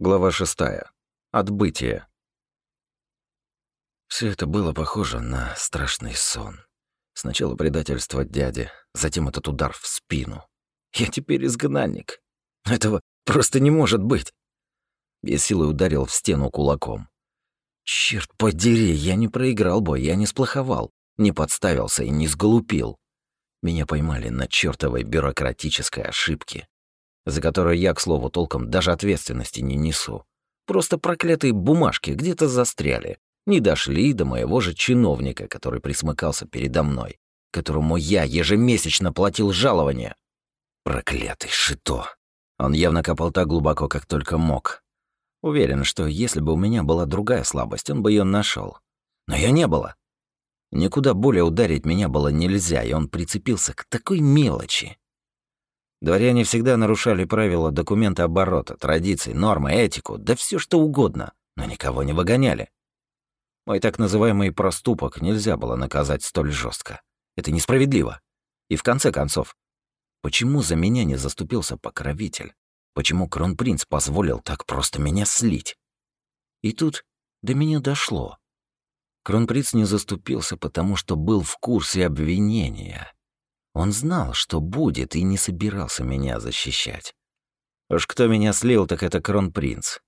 Глава шестая. Отбытие. Все это было похоже на страшный сон. Сначала предательство дяди, затем этот удар в спину. Я теперь изгнанник. Этого просто не может быть. Я силой ударил в стену кулаком. Черт подери, я не проиграл бой, я не сплоховал, не подставился и не сглупил. Меня поймали на чертовой бюрократической ошибке за которую я, к слову, толком даже ответственности не несу. Просто проклятые бумажки где-то застряли, не дошли до моего же чиновника, который присмыкался передо мной, которому я ежемесячно платил жалование. Проклятый Шито. Он явно копал так глубоко, как только мог. Уверен, что если бы у меня была другая слабость, он бы ее нашел. Но ее не было. Никуда более ударить меня было нельзя, и он прицепился к такой мелочи. Дворяне всегда нарушали правила документа оборота, традиции, нормы, этику, да все что угодно, но никого не выгоняли. Мой так называемый проступок нельзя было наказать столь жестко. Это несправедливо. И в конце концов, почему за меня не заступился покровитель? Почему кронпринц позволил так просто меня слить? И тут до меня дошло. Кронпринц не заступился, потому что был в курсе обвинения. Он знал, что будет, и не собирался меня защищать. Уж кто меня слил, так это кронпринц.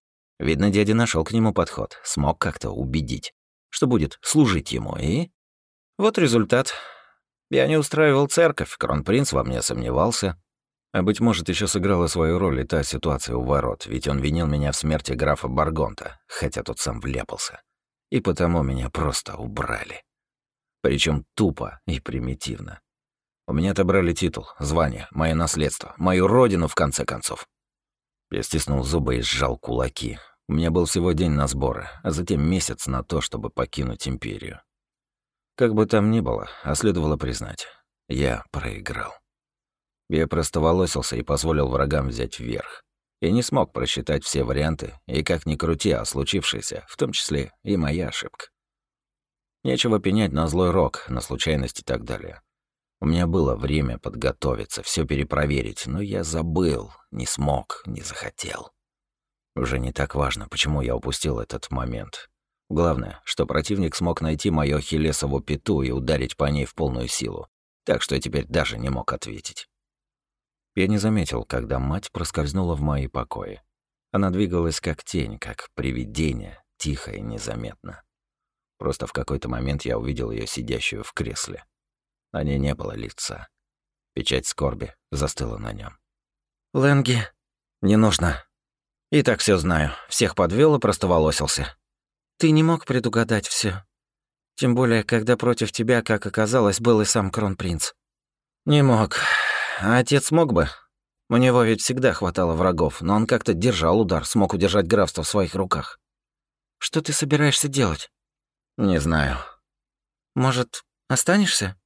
Видно, дядя нашел к нему подход, смог как-то убедить, что будет служить ему, и... Вот результат. Я не устраивал церковь, кронпринц во мне сомневался. А быть может, еще сыграла свою роль и та ситуация у ворот, ведь он винил меня в смерти графа Баргонта, хотя тот сам вляпался. И потому меня просто убрали. Причем тупо и примитивно. У меня отобрали титул, звание, мое наследство, мою родину, в конце концов. Я стиснул зубы и сжал кулаки. У меня был всего день на сборы, а затем месяц на то, чтобы покинуть империю. Как бы там ни было, а следовало признать, я проиграл. Я просто волосился и позволил врагам взять вверх. Я не смог просчитать все варианты, и как ни крути, а случившееся, в том числе и моя ошибка. Нечего пенять на злой рок, на случайность и так далее. У меня было время подготовиться, все перепроверить, но я забыл, не смог, не захотел. Уже не так важно, почему я упустил этот момент. Главное, что противник смог найти мою хилесову пету и ударить по ней в полную силу, так что я теперь даже не мог ответить. Я не заметил, когда мать проскользнула в мои покои. Она двигалась как тень, как привидение, тихо и незаметно. Просто в какой-то момент я увидел ее сидящую в кресле. На ней не было лица. Печать скорби застыла на нем. «Лэнги, не нужно. И так все знаю. Всех подвел и просто волосился. Ты не мог предугадать все. Тем более, когда против тебя, как оказалось, был и сам кронпринц. Не мог. А отец мог бы. У него ведь всегда хватало врагов, но он как-то держал удар, смог удержать графство в своих руках. Что ты собираешься делать? Не знаю. Может, останешься?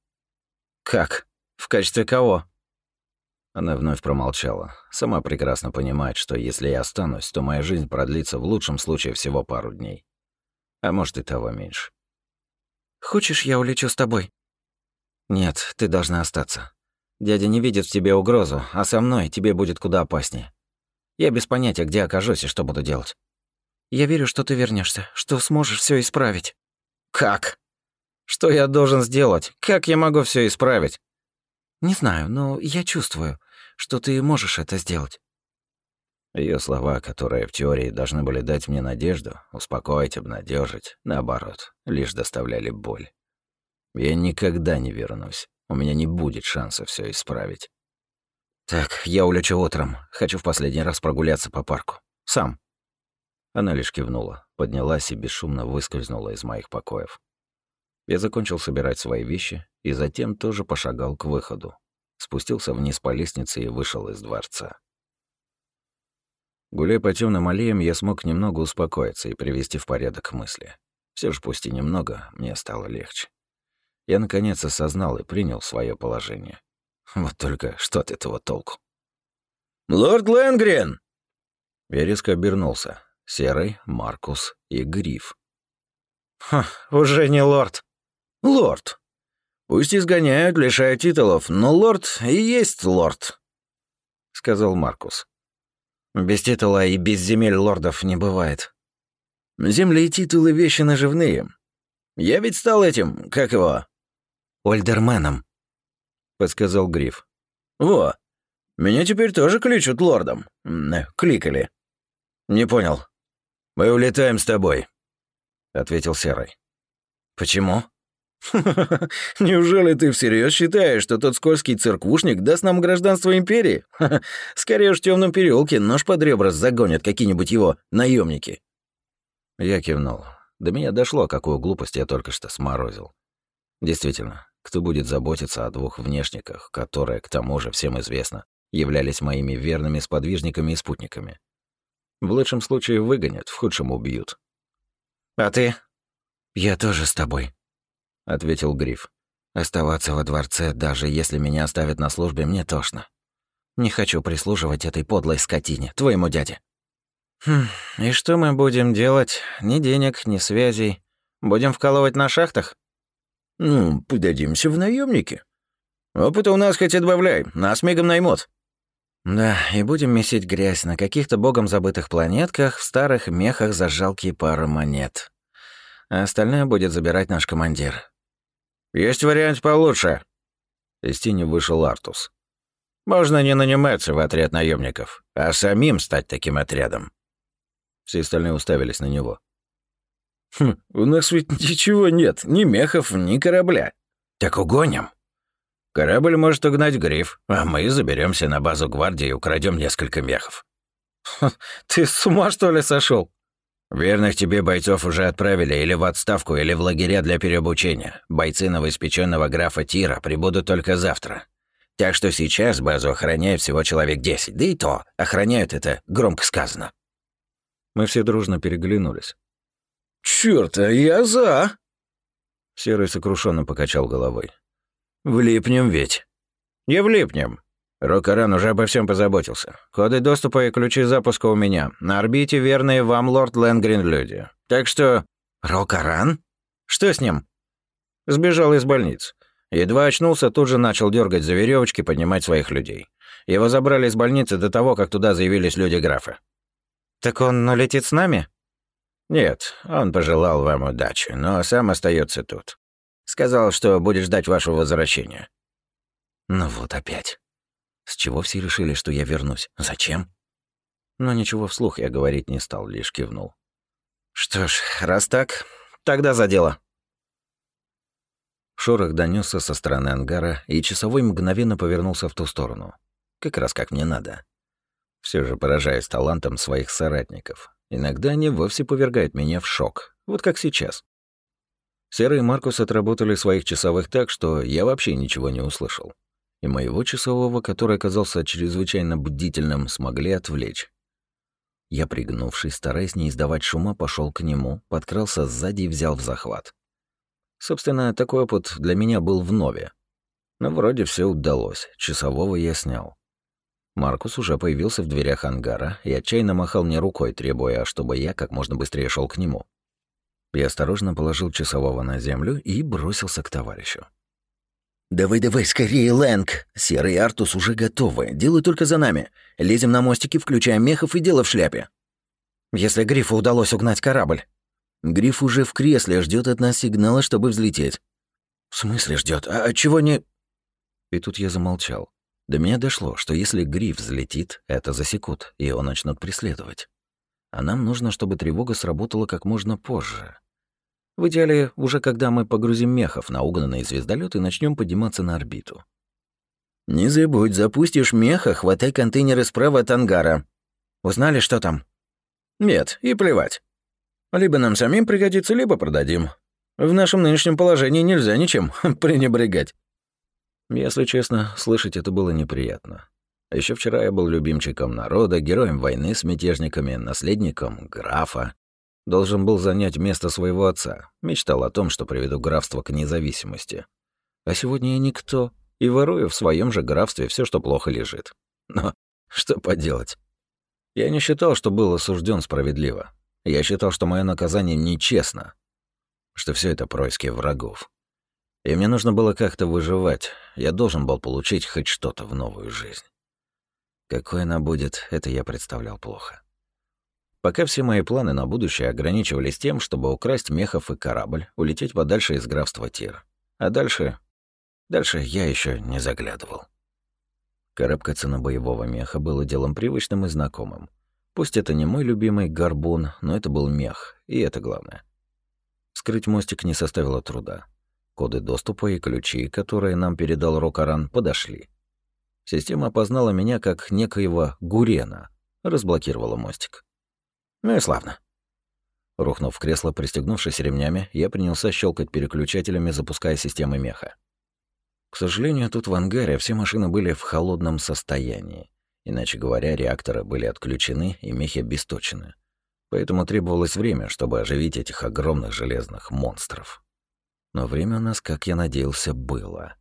«Как? В качестве кого?» Она вновь промолчала. Сама прекрасно понимает, что если я останусь, то моя жизнь продлится в лучшем случае всего пару дней. А может и того меньше. «Хочешь, я улечу с тобой?» «Нет, ты должна остаться. Дядя не видит в тебе угрозу, а со мной тебе будет куда опаснее. Я без понятия, где окажусь и что буду делать». «Я верю, что ты вернешься, что сможешь все исправить». «Как?» Что я должен сделать? Как я могу все исправить? Не знаю, но я чувствую, что ты можешь это сделать. Ее слова, которые в теории должны были дать мне надежду, успокоить, обнадежить, наоборот, лишь доставляли боль. Я никогда не вернусь. У меня не будет шанса все исправить. Так, я улечу утром. Хочу в последний раз прогуляться по парку. Сам. Она лишь кивнула, поднялась и бесшумно выскользнула из моих покоев. Я закончил собирать свои вещи и затем тоже пошагал к выходу. Спустился вниз по лестнице и вышел из дворца. Гуляя по темным аллеям, я смог немного успокоиться и привести в порядок мысли. Все же пусть и немного, мне стало легче. Я наконец осознал и принял свое положение. Вот только что от этого толку? «Лорд Лэнгрен!» Я резко обернулся. Серый, Маркус и Гриф. «Ха, уже не лорд!» «Лорд. Пусть изгоняют, лишая титулов, но лорд и есть лорд», — сказал Маркус. Без титула и без земель лордов не бывает. Земли и титулы — вещи наживные. Я ведь стал этим, как его? Ольдерменом, подсказал Гриф. Во, меня теперь тоже кличут лордом. Кликали. Не понял. Мы улетаем с тобой, ответил Серый. Почему? Неужели ты всерьез считаешь, что тот скользкий церквушник даст нам гражданство империи? Скорее уж в темном переулке нож под ребра загонят какие-нибудь его наемники. Я кивнул. До меня дошло, какую глупость я только что сморозил. Действительно, кто будет заботиться о двух внешниках, которые, к тому же, всем известно, являлись моими верными сподвижниками и спутниками? В лучшем случае выгонят, в худшем убьют. «А ты?» «Я тоже с тобой», — ответил Гриф. «Оставаться во дворце, даже если меня оставят на службе, мне тошно. Не хочу прислуживать этой подлой скотине, твоему дяде». «Хм, и что мы будем делать? Ни денег, ни связей. Будем вкалывать на шахтах?» «Ну, подадимся в наемники. Опыта у нас хоть отбавляй, нас мигом наймут». «Да, и будем месить грязь на каких-то богом забытых планетках в старых мехах за жалкие пары монет. А остальное будет забирать наш командир». «Есть вариант получше». Из тени вышел Артус. «Можно не наниматься в отряд наемников, а самим стать таким отрядом». Все остальные уставились на него. «Хм, у нас ведь ничего нет, ни мехов, ни корабля». «Так угоним». Корабль может угнать гриф, а мы заберемся на базу гвардии и украдем несколько мехов. Ты с ума, что ли, сошел? Верных тебе бойцов уже отправили или в отставку, или в лагеря для переобучения. Бойцы новоиспеченного графа Тира прибудут только завтра. Так что сейчас базу охраняет всего человек десять, да и то, охраняют это громко сказано. Мы все дружно переглянулись. «Чёрт, а я за!» Серый сокрушенно покачал головой. «Влипнем ведь». «Не влипнем». Рокаран уже обо всем позаботился. Коды доступа и ключи запуска у меня. На орбите верные вам лорд Ленгрин люди. Так что... Рокаран? Что с ним? Сбежал из больницы. Едва очнулся, тут же начал дергать за веревочки, поднимать своих людей. Его забрали из больницы до того, как туда заявились люди графа. «Так он улетит с нами?» «Нет, он пожелал вам удачи, но сам остается тут. Сказал, что будет ждать вашего возвращения». «Ну вот опять. С чего все решили, что я вернусь? Зачем?» Но ничего вслух я говорить не стал, лишь кивнул. «Что ж, раз так, тогда за дело». Шорох донесся со стороны ангара, и часовой мгновенно повернулся в ту сторону. Как раз как мне надо. Все же поражаясь талантом своих соратников. Иногда они вовсе повергают меня в шок, вот как сейчас. Серый и Маркус отработали своих часовых так, что я вообще ничего не услышал. И моего часового, который оказался чрезвычайно бдительным, смогли отвлечь. Я, пригнувшись, стараясь не издавать шума, пошел к нему, подкрался сзади и взял в захват. Собственно, такой опыт для меня был в нове. Но вроде все удалось, часового я снял. Маркус уже появился в дверях ангара и отчаянно махал мне рукой, требуя, чтобы я как можно быстрее шел к нему. Я осторожно положил часового на землю и бросился к товарищу. «Давай-давай, скорее, Лэнг! Серый Артус уже готовы. Делай только за нами. Лезем на мостики, включаем мехов и дело в шляпе». «Если Грифу удалось угнать корабль». «Гриф уже в кресле, ждет от нас сигнала, чтобы взлететь». «В смысле ждет? А чего не...» И тут я замолчал. До меня дошло, что если Гриф взлетит, это засекут, и его начнут преследовать. А нам нужно, чтобы тревога сработала как можно позже. В идеале, уже когда мы погрузим мехов на угнанный звездолет и начнем подниматься на орбиту. «Не забудь, запустишь меха, хватай контейнеры справа от ангара». «Узнали, что там?» «Нет, и плевать. Либо нам самим пригодится, либо продадим. В нашем нынешнем положении нельзя ничем пренебрегать». Если честно, слышать это было неприятно. Еще вчера я был любимчиком народа, героем войны с мятежниками, наследником графа. Должен был занять место своего отца. Мечтал о том, что приведу графство к независимости. А сегодня я никто, и ворую в своем же графстве все, что плохо лежит. Но что поделать? Я не считал, что был осужден справедливо. Я считал, что мое наказание нечестно. Что все это происки врагов. И мне нужно было как-то выживать. Я должен был получить хоть что-то в новую жизнь. Какой она будет, это я представлял плохо. Пока все мои планы на будущее ограничивались тем, чтобы украсть мехов и корабль, улететь подальше из графства Тир. А дальше... Дальше я еще не заглядывал. Карабкаться на боевого меха было делом привычным и знакомым. Пусть это не мой любимый горбун, но это был мех, и это главное. Скрыть мостик не составило труда. Коды доступа и ключи, которые нам передал Рокаран, подошли. Система опознала меня как некоего Гурена, разблокировала мостик. Ну и славно. Рухнув в кресло, пристегнувшись ремнями, я принялся щелкать переключателями, запуская системы меха. К сожалению, тут в ангаре все машины были в холодном состоянии. Иначе говоря, реакторы были отключены и мехи обесточены. Поэтому требовалось время, чтобы оживить этих огромных железных монстров. Но время у нас, как я надеялся, было.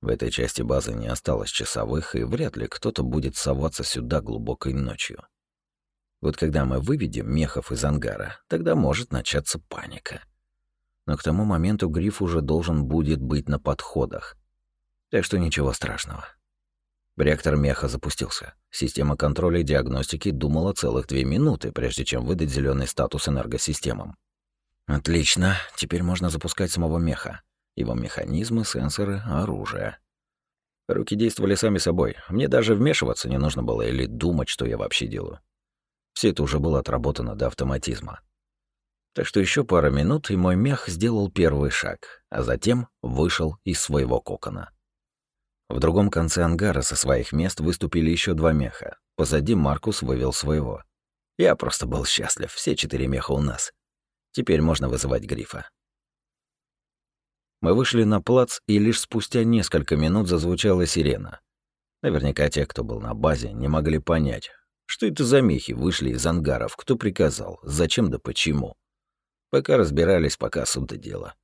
В этой части базы не осталось часовых, и вряд ли кто-то будет соваться сюда глубокой ночью. Вот когда мы выведем мехов из ангара, тогда может начаться паника. Но к тому моменту гриф уже должен будет быть на подходах. Так что ничего страшного. Реактор меха запустился. Система контроля и диагностики думала целых две минуты, прежде чем выдать зеленый статус энергосистемам. Отлично, теперь можно запускать самого меха. Его механизмы, сенсоры, оружие. Руки действовали сами собой. Мне даже вмешиваться не нужно было или думать, что я вообще делаю. Все это уже было отработано до автоматизма. Так что еще пара минут, и мой мех сделал первый шаг, а затем вышел из своего кокона. В другом конце ангара со своих мест выступили еще два меха. Позади Маркус вывел своего. Я просто был счастлив, все четыре меха у нас. Теперь можно вызывать грифа. Мы вышли на плац, и лишь спустя несколько минут зазвучала сирена. Наверняка те, кто был на базе, не могли понять, что это за мехи вышли из ангаров, кто приказал, зачем да почему. Пока разбирались, пока суд до дела.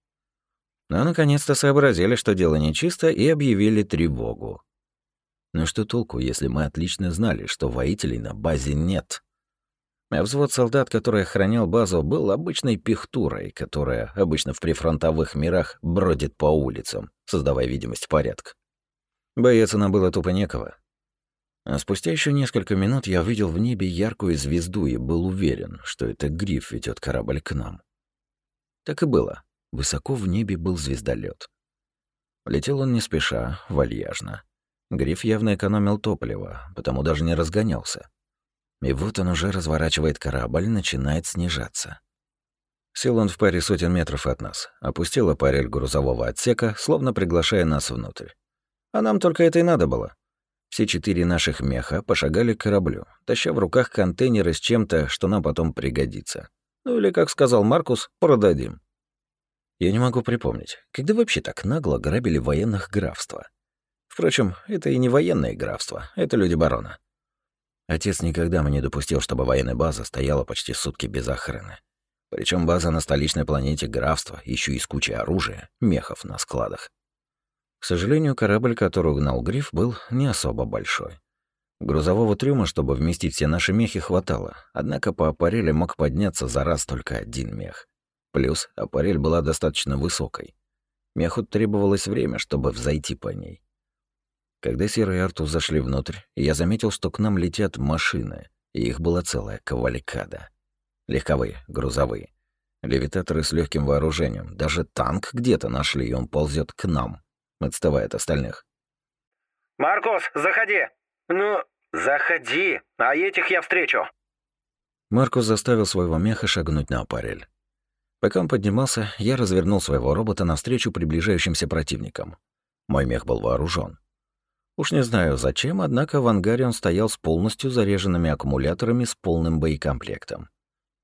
Но наконец-то сообразили, что дело нечисто, и объявили тревогу. Но что толку, если мы отлично знали, что воителей на базе нет? А взвод солдат, который охранял базу, был обычной пихтурой, которая обычно в прифронтовых мирах бродит по улицам, создавая видимость порядка. Бояться нам было тупо некого. А спустя еще несколько минут я увидел в небе яркую звезду и был уверен, что это гриф ведет корабль к нам. Так и было. Высоко в небе был звездолет. Летел он не спеша, вальяжно. Гриф явно экономил топливо, потому даже не разгонялся. И вот он уже разворачивает корабль, начинает снижаться. Сел он в паре сотен метров от нас, опустил аппарель грузового отсека, словно приглашая нас внутрь. А нам только это и надо было. Все четыре наших меха пошагали к кораблю, таща в руках контейнеры с чем-то, что нам потом пригодится. Ну или, как сказал Маркус, продадим. Я не могу припомнить, когда вообще так нагло грабили военных графства. Впрочем, это и не военные графства, это люди барона. Отец никогда мне не допустил, чтобы военная база стояла почти сутки без охраны. Причем база на столичной планете графства, еще и с кучей оружия, мехов на складах. К сожалению, корабль, который угнал Гриф, был не особо большой. Грузового трюма, чтобы вместить все наши мехи, хватало, однако по аппарели мог подняться за раз только один мех. Плюс аппарель была достаточно высокой. Меху требовалось время, чтобы взойти по ней. Когда Серый и Арту зашли внутрь, я заметил, что к нам летят машины, и их была целая кавалькада. Легковые, грузовые. Левитаторы с легким вооружением. Даже танк где-то нашли, и он ползет к нам, отставая от остальных. «Маркус, заходи!» «Ну, заходи, а этих я встречу!» Маркус заставил своего меха шагнуть на аппарель. Пока он поднимался, я развернул своего робота навстречу приближающимся противникам. Мой мех был вооружен. Уж не знаю зачем, однако в ангаре он стоял с полностью заряженными аккумуляторами с полным боекомплектом.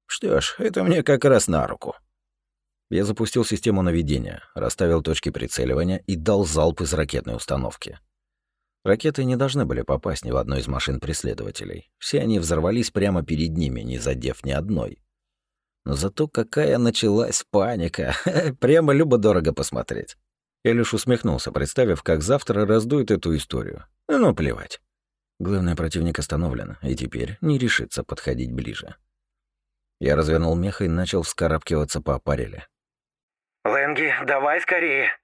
Что ж, это мне как раз на руку. Я запустил систему наведения, расставил точки прицеливания и дал залп из ракетной установки. Ракеты не должны были попасть ни в одну из машин преследователей. Все они взорвались прямо перед ними, не задев ни одной. Но зато какая началась паника. Прямо любо-дорого посмотреть. Я лишь усмехнулся, представив, как завтра раздует эту историю. Ну, плевать. Главный противник остановлен, и теперь не решится подходить ближе. Я развернул мех и начал вскарабкиваться по аппареле. «Лэнги, давай скорее!»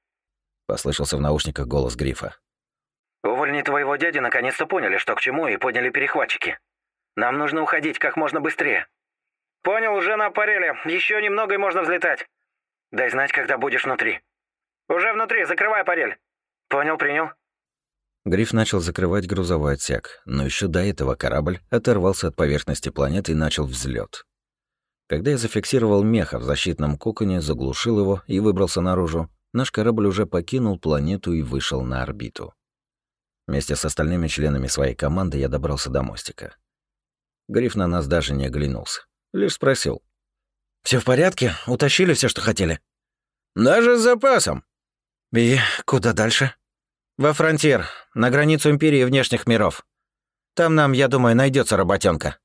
Послышался в наушниках голос Грифа. «У Увольни твоего дяди наконец-то поняли, что к чему, и подняли перехватчики. Нам нужно уходить как можно быстрее. Понял, уже на аппареле. Еще немного и можно взлетать. Дай знать, когда будешь внутри. Уже внутри, закрывай аппарель. Понял, принял. Гриф начал закрывать грузовой отсек, но еще до этого корабль оторвался от поверхности планеты и начал взлет. Когда я зафиксировал меха в защитном коконе, заглушил его и выбрался наружу, наш корабль уже покинул планету и вышел на орбиту. Вместе с остальными членами своей команды я добрался до мостика. Гриф на нас даже не оглянулся. Лишь спросил. Все в порядке? Утащили все, что хотели?» «Даже с запасом». «И куда дальше?» «Во фронтир, на границу Империи и внешних миров. Там нам, я думаю, найдется работенка.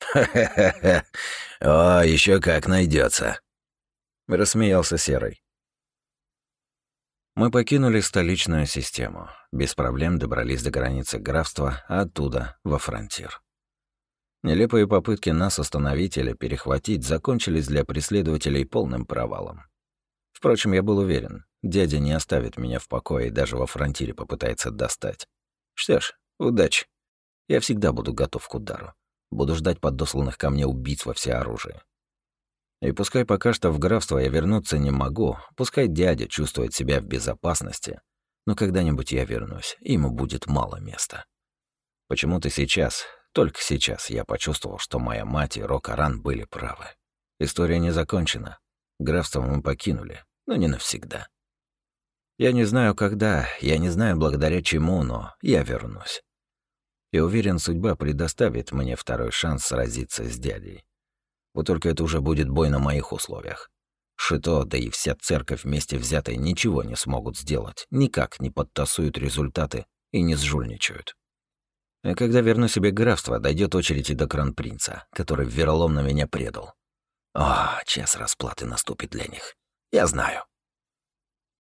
«Ха-ха-ха! О, еще как найдется. Рассмеялся Серый. Мы покинули столичную систему. Без проблем добрались до границы графства, а оттуда — во фронтир. Нелепые попытки нас остановить или перехватить закончились для преследователей полным провалом. Впрочем, я был уверен, дядя не оставит меня в покое и даже во фронтире попытается достать. Что ж, удачи. Я всегда буду готов к удару. Буду ждать подосланных ко мне убийц во всеоружии. И пускай пока что в графство я вернуться не могу, пускай дядя чувствует себя в безопасности, но когда-нибудь я вернусь, и ему будет мало места. Почему-то сейчас, только сейчас я почувствовал, что моя мать и Рокаран были правы. История не закончена. Графство мы покинули, но не навсегда. Я не знаю когда, я не знаю благодаря чему, но я вернусь. И уверен, судьба предоставит мне второй шанс сразиться с дядей. Вот только это уже будет бой на моих условиях. Шито, да и вся церковь вместе взятая ничего не смогут сделать, никак не подтасуют результаты и не сжульничают. А когда верну себе графство, дойдет очередь и до кран-принца, который вероломно меня предал. О, час расплаты наступит для них. Я знаю.